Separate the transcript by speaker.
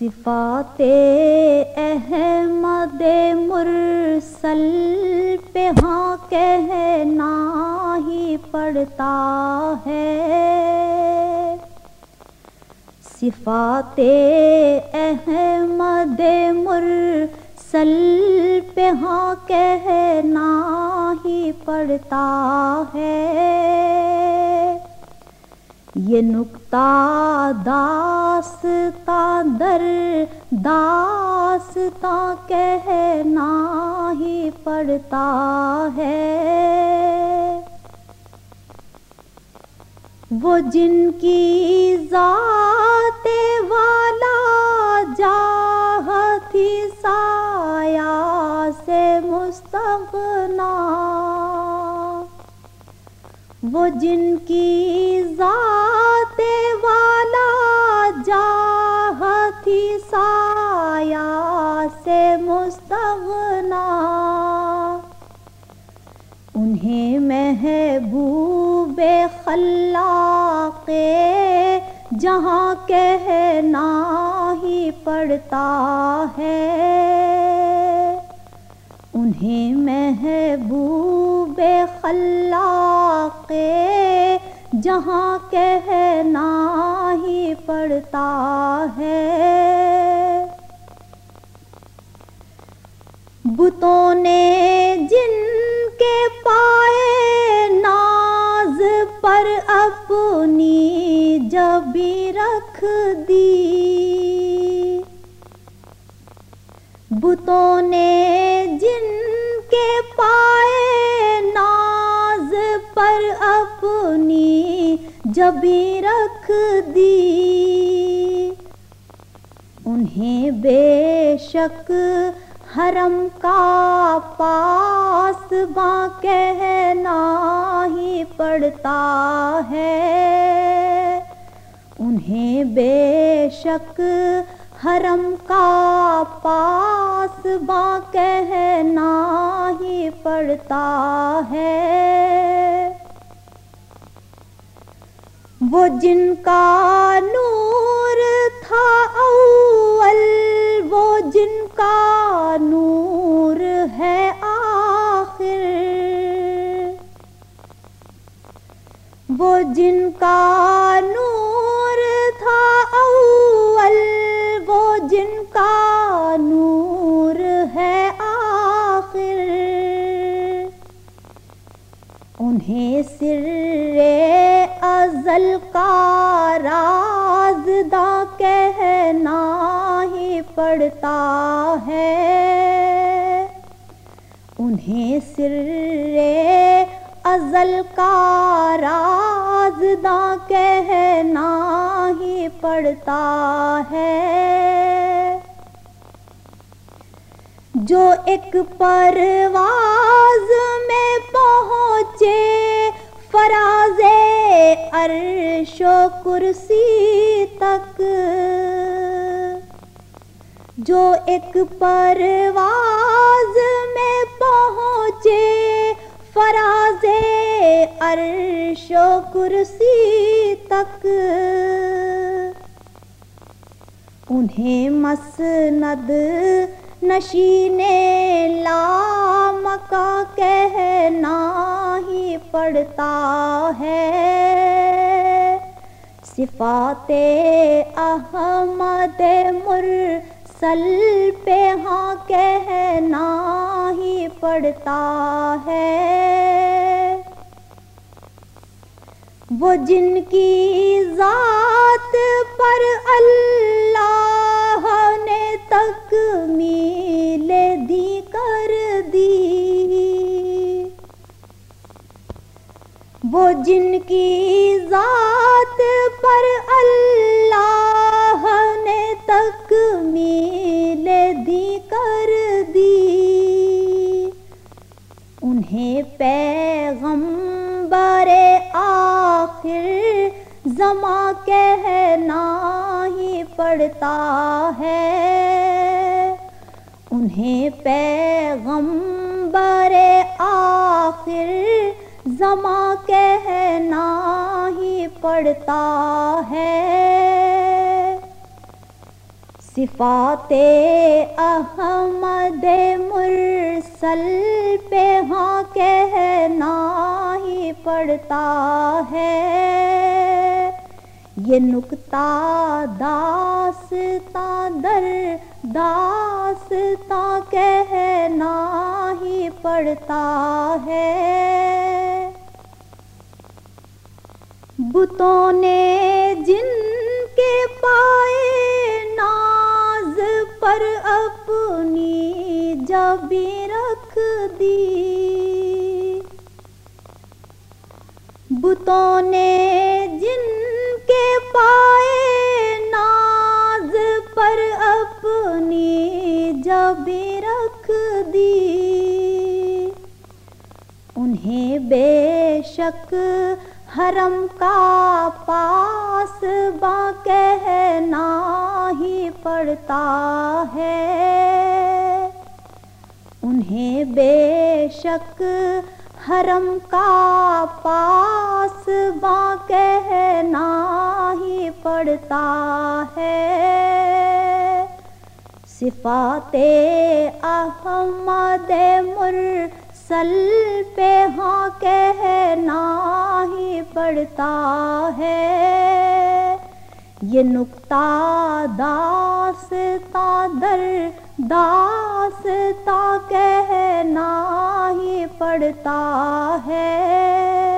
Speaker 1: صفات احمد مرسل پہ ہاں کہنا ہی پڑتا ہے۔ صفات احمد مرسل پہ ہاں کہنا ہی پڑتا ہے۔ یہ نکتہ داستہ در، داستہ کہنا ہی پڑتا ہے۔ وہ جن کی ذات والا جاہ تھی، سایہ سے مستغنا۔ وہ جن کی ذات والا جاہ تھی سایہ سے مستغنا۔ انہیں محبوب خلاق جہاں کہنا ہی پڑتا ہے۔ انہیں محبوب خلاق جہاں کہنا ہی پڑتا ہے۔ بتوں نے جن کے پائے ناز پر اپنی جبی رکھ دی۔ بتوں نے جن کے پائے ناز پر اپنی جبی رکھ دی۔ انہیں بے شک حرم کا پاس باں کہنا ہی پڑتا ہے۔ انہیں بے شک حرم کا پاس باں کہنا ہی پڑتا ہے۔ وہ جن کا نور تھا اول، وہ جن کا نور ہے آخر۔ وہ جن کا کا راز دا کہنا ہی پڑتا ہے۔ انہیں سر ازل کا راز دا کہنا ہی پڑتا ہے۔ جو ایک پرواز میں پہنچے، فراز عرش و کرسی تک۔ جو ایک پرواز میں پہنچے، فراز عرش و کرسی تک۔ انہیں مسند نشین لام کا کہنا ہی پڑتا ہے۔ صفات احمد مرسل پہ ہاں کہنا ہی پڑتا ہے۔ وہ جن کی ذات پر اللہ وہ جن کی ذات پر اللہ نے تکمیل دی کر دی۔ انہیں پیغمبر آخر زماں کہنا ہی پڑتا ہے۔ انہیں پیغمبر آخر زماں کہنا ہی پڑتا ہے۔ صفات احمد مرسل پہ ہاں کہنا ہی پڑتا ہے۔ یہ نکتہ داستہ در داستہ کہنا ہی پڑتا ہے۔ بتوں نے جن کے پائے ناز پر اپنی جبی رکھ دی۔ بتوں نے جن کے پائے ناز پر اپنی جبی رکھ دی۔ انہیں بے شک حرم کا پاس با کہنا ہی پڑتا ہے۔ انہیں بے شک حرم کا پاس با کہنا ہی پڑتا ہے۔ صفات احمد سل پہ ہاں کہنا ہی پڑتا ہے۔ یہ نقطہ داستا در داستا کہنا ہی پڑتا ہے۔